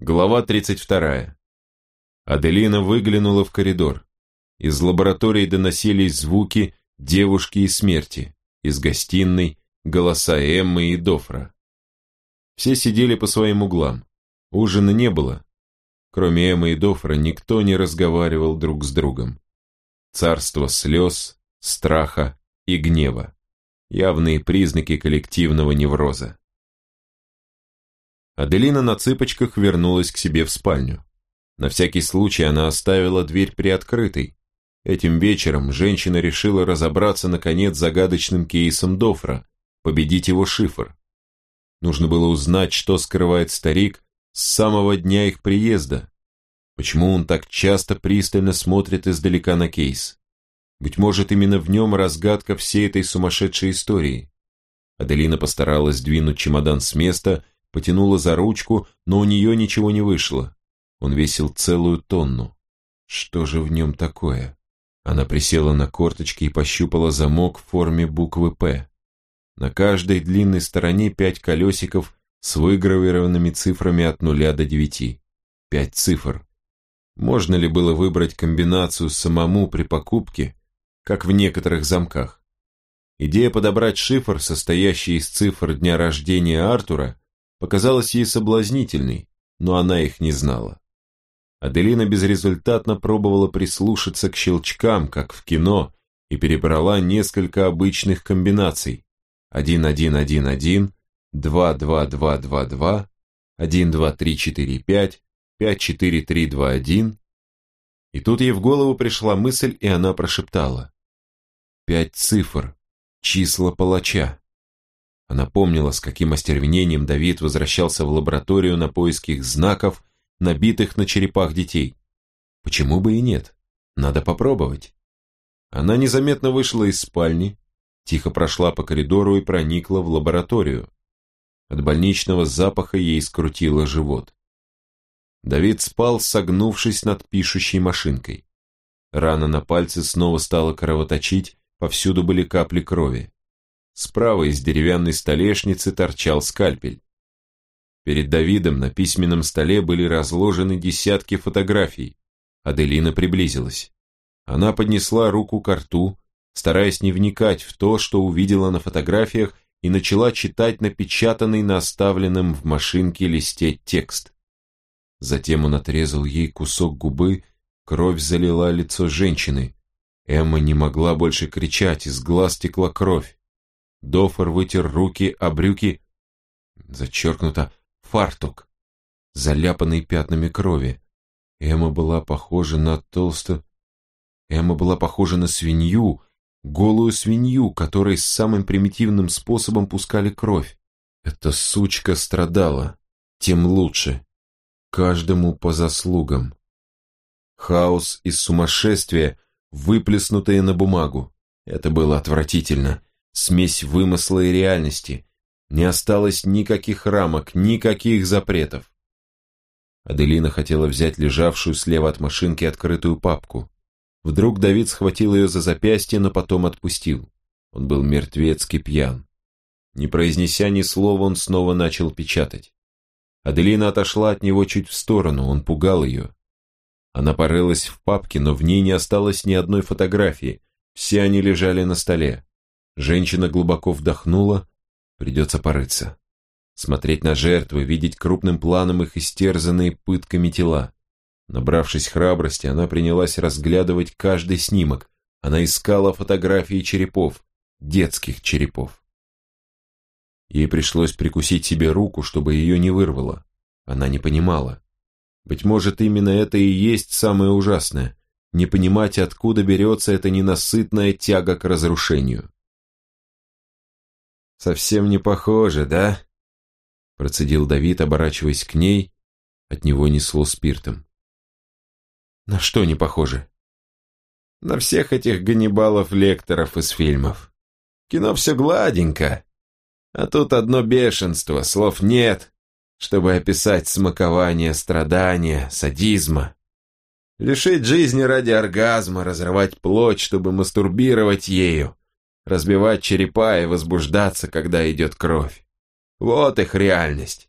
Глава 32. Аделина выглянула в коридор. Из лаборатории доносились звуки девушки и смерти, из гостиной голоса Эммы и Дофра. Все сидели по своим углам. Ужина не было. Кроме Эммы и Дофра никто не разговаривал друг с другом. Царство слез, страха и гнева. Явные признаки коллективного невроза. Аделина на цыпочках вернулась к себе в спальню. На всякий случай она оставила дверь приоткрытой. Этим вечером женщина решила разобраться наконец с загадочным кейсом Дофра, победить его шифр. Нужно было узнать, что скрывает старик с самого дня их приезда. Почему он так часто пристально смотрит издалека на кейс? Быть может, именно в нем разгадка всей этой сумасшедшей истории. Аделина постаралась двинуть чемодан с места потянула за ручку, но у нее ничего не вышло. Он весил целую тонну. Что же в нем такое? Она присела на корточки и пощупала замок в форме буквы «П». На каждой длинной стороне пять колесиков с выгравированными цифрами от нуля до девяти. Пять цифр. Можно ли было выбрать комбинацию самому при покупке, как в некоторых замках? Идея подобрать шифр, состоящий из цифр дня рождения Артура, показалась ей соблазнительной, но она их не знала. Аделина безрезультатно пробовала прислушаться к щелчкам, как в кино, и перебрала несколько обычных комбинаций. 1-1-1-1, 2-2-2-2-2, 1-2-3-4-5, 5-4-3-2-1. И тут ей в голову пришла мысль, и она прошептала. Пять цифр, числа палача. Она помнила, с каким остервенением Давид возвращался в лабораторию на поиски их знаков, набитых на черепах детей. Почему бы и нет? Надо попробовать. Она незаметно вышла из спальни, тихо прошла по коридору и проникла в лабораторию. От больничного запаха ей скрутило живот. Давид спал, согнувшись над пишущей машинкой. Рана на пальце снова стала кровоточить, повсюду были капли крови. Справа из деревянной столешницы торчал скальпель. Перед Давидом на письменном столе были разложены десятки фотографий. Аделина приблизилась. Она поднесла руку к рту, стараясь не вникать в то, что увидела на фотографиях, и начала читать напечатанный на оставленном в машинке листе текст. Затем он отрезал ей кусок губы, кровь залила лицо женщины. Эмма не могла больше кричать, из глаз текла кровь. Дофор вытер руки о брюки, зачеркнуто фартук, заляпанный пятнами крови. Эмма была похожа на толсто... Эмма была похожа на свинью, голую свинью, которой самым примитивным способом пускали кровь. Эта сучка страдала, тем лучше. Каждому по заслугам. Хаос и сумасшествие, выплеснутые на бумагу. Это было отвратительно смесь вымысла и реальности. Не осталось никаких рамок, никаких запретов. Аделина хотела взять лежавшую слева от машинки открытую папку. Вдруг Давид схватил ее за запястье, но потом отпустил. Он был мертвецки пьян. Не произнеся ни слова, он снова начал печатать. Аделина отошла от него чуть в сторону, он пугал ее. Она порылась в папке, но в ней не осталось ни одной фотографии, все они лежали на столе. Женщина глубоко вдохнула, придется порыться. Смотреть на жертвы, видеть крупным планом их истерзанные пытками тела. Набравшись храбрости, она принялась разглядывать каждый снимок. Она искала фотографии черепов, детских черепов. Ей пришлось прикусить себе руку, чтобы ее не вырвало. Она не понимала. Быть может, именно это и есть самое ужасное. Не понимать, откуда берется эта ненасытная тяга к разрушению. Совсем не похоже, да? Процедил Давид, оборачиваясь к ней. От него несло спиртом. На что не похоже? На всех этих Ганнибалов-лекторов из фильмов. Кино все гладенько. А тут одно бешенство, слов нет, чтобы описать смакование страдания, садизма. Лишить жизни ради оргазма, разрывать плоть, чтобы мастурбировать ею разбивать черепа и возбуждаться, когда идет кровь. Вот их реальность.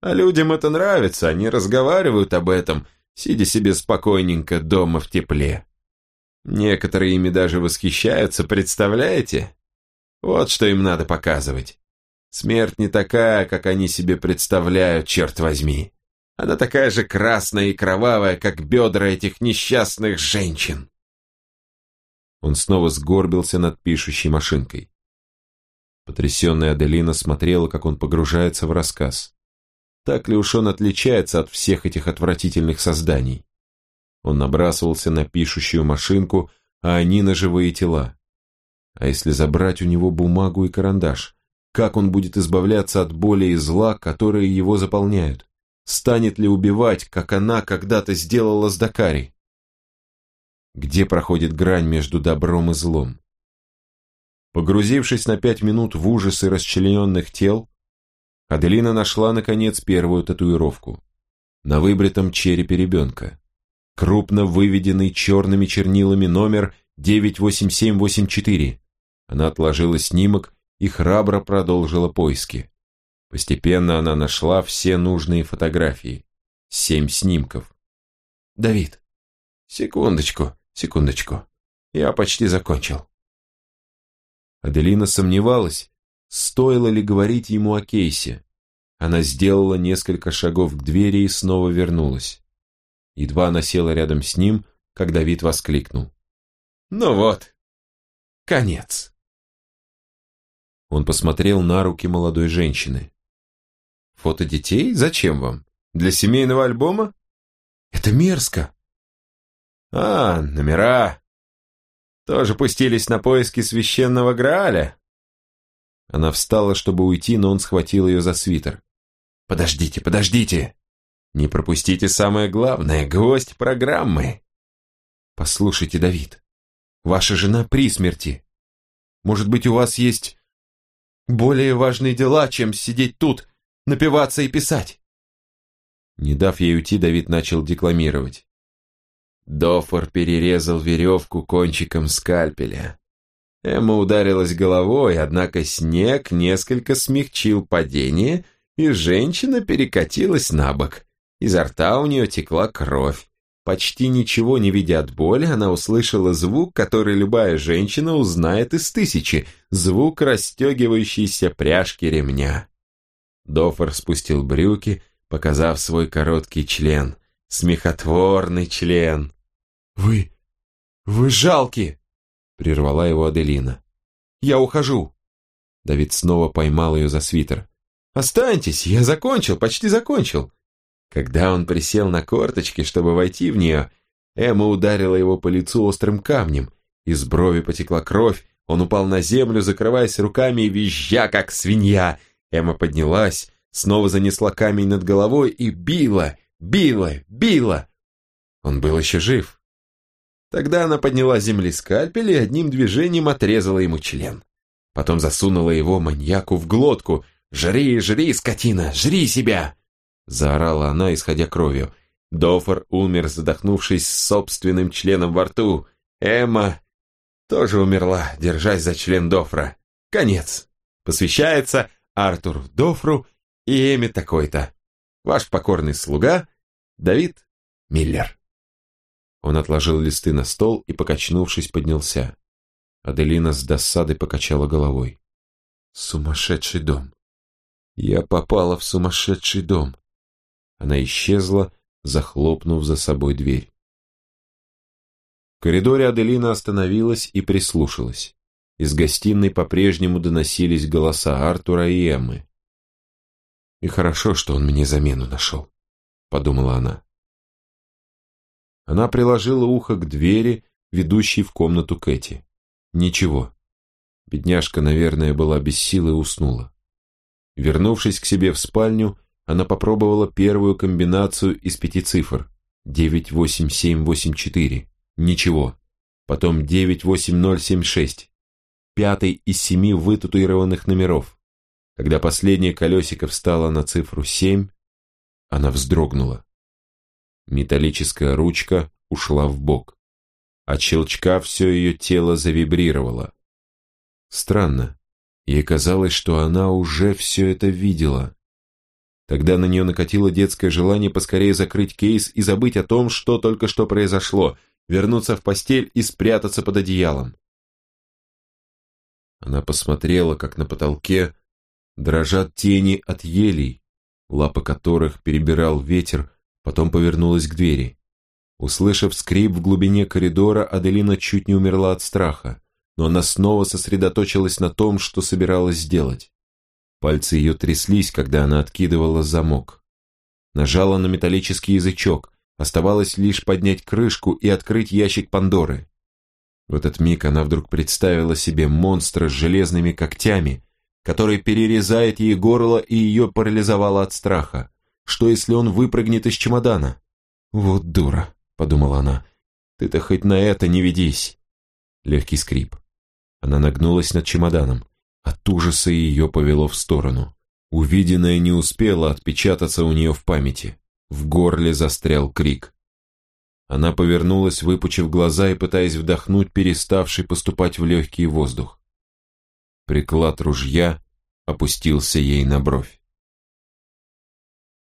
А людям это нравится, они разговаривают об этом, сидя себе спокойненько дома в тепле. Некоторые ими даже восхищаются, представляете? Вот что им надо показывать. Смерть не такая, как они себе представляют, черт возьми. Она такая же красная и кровавая, как бедра этих несчастных женщин. Он снова сгорбился над пишущей машинкой. Потрясенная Аделина смотрела, как он погружается в рассказ. Так ли уж он отличается от всех этих отвратительных созданий? Он набрасывался на пишущую машинку, а они на живые тела. А если забрать у него бумагу и карандаш? Как он будет избавляться от боли и зла, которые его заполняют? Станет ли убивать, как она когда-то сделала с Дакари? Где проходит грань между добром и злом? Погрузившись на пять минут в ужасы расчлененных тел, Аделина нашла, наконец, первую татуировку. На выбритом черепе ребенка. Крупно выведенный черными чернилами номер 98784. Она отложила снимок и храбро продолжила поиски. Постепенно она нашла все нужные фотографии. Семь снимков. «Давид, секундочку, секундочку. Я почти закончил». Аделина сомневалась, стоило ли говорить ему о кейсе. Она сделала несколько шагов к двери и снова вернулась. Едва она села рядом с ним, как Давид воскликнул. «Ну вот, конец». Он посмотрел на руки молодой женщины. Фото детей? Зачем вам? Для семейного альбома? Это мерзко. А, номера. Тоже пустились на поиски священного Грааля. Она встала, чтобы уйти, но он схватил ее за свитер. Подождите, подождите. Не пропустите самое главное, гвоздь программы. Послушайте, Давид, ваша жена при смерти. Может быть, у вас есть более важные дела, чем сидеть тут напиваться и писать. Не дав ей уйти, Давид начал декламировать. Дофор перерезал веревку кончиком скальпеля. Эмма ударилась головой, однако снег несколько смягчил падение, и женщина перекатилась на бок. Изо рта у нее текла кровь. Почти ничего не видя от боли, она услышала звук, который любая женщина узнает из тысячи, звук расстегивающейся пряжки ремня. Дофор спустил брюки, показав свой короткий член. Смехотворный член. «Вы... вы жалки!» Прервала его Аделина. «Я ухожу!» Давид снова поймал ее за свитер. «Останьтесь, я закончил, почти закончил!» Когда он присел на корточки, чтобы войти в нее, Эмма ударила его по лицу острым камнем. Из брови потекла кровь, он упал на землю, закрываясь руками и визжа, как свинья. Эмма поднялась, снова занесла камень над головой и била, била, била. Он был еще жив. Тогда она подняла земли скальпель и одним движением отрезала ему член. Потом засунула его маньяку в глотку. «Жри, жри, скотина, жри себя!» Заорала она, исходя кровью. Дофор умер, задохнувшись собственным членом во рту. Эмма тоже умерла, держась за член Дофра. Конец. Посвящается Артур Дофру и Эми такой-то. Ваш покорный слуга Давид Миллер. Он отложил листы на стол и, покачнувшись, поднялся. Аделина с досадой покачала головой. Сумасшедший дом. Я попала в сумасшедший дом. Она исчезла, захлопнув за собой дверь. В коридоре Аделина остановилась и прислушалась. Из гостиной по-прежнему доносились голоса Артура и Эммы. «И хорошо, что он мне замену нашел», — подумала она. Она приложила ухо к двери, ведущей в комнату Кэти. Ничего. Бедняжка, наверное, была без силы и уснула. Вернувшись к себе в спальню, она попробовала первую комбинацию из пяти цифр. 98784. Ничего. Потом 98076 пятый из семи вытатуированных номеров. Когда последнее колесико встало на цифру семь, она вздрогнула. Металлическая ручка ушла в бок. От щелчка все ее тело завибрировало. Странно. Ей казалось, что она уже все это видела. Тогда на нее накатило детское желание поскорее закрыть кейс и забыть о том, что только что произошло, вернуться в постель и спрятаться под одеялом. Она посмотрела, как на потолке дрожат тени от елей, лапы которых перебирал ветер, потом повернулась к двери. Услышав скрип в глубине коридора, Аделина чуть не умерла от страха, но она снова сосредоточилась на том, что собиралась сделать. Пальцы ее тряслись, когда она откидывала замок. Нажала на металлический язычок, оставалось лишь поднять крышку и открыть ящик Пандоры. В этот миг она вдруг представила себе монстра с железными когтями, который перерезает ей горло и ее парализовало от страха. Что, если он выпрыгнет из чемодана? «Вот дура», — подумала она, — «ты-то хоть на это не ведись». Легкий скрип. Она нагнулась над чемоданом. От ужаса ее повело в сторону. Увиденное не успело отпечататься у нее в памяти. В горле застрял крик. Она повернулась, выпучив глаза и пытаясь вдохнуть переставший поступать в легкий воздух. Приклад ружья опустился ей на бровь.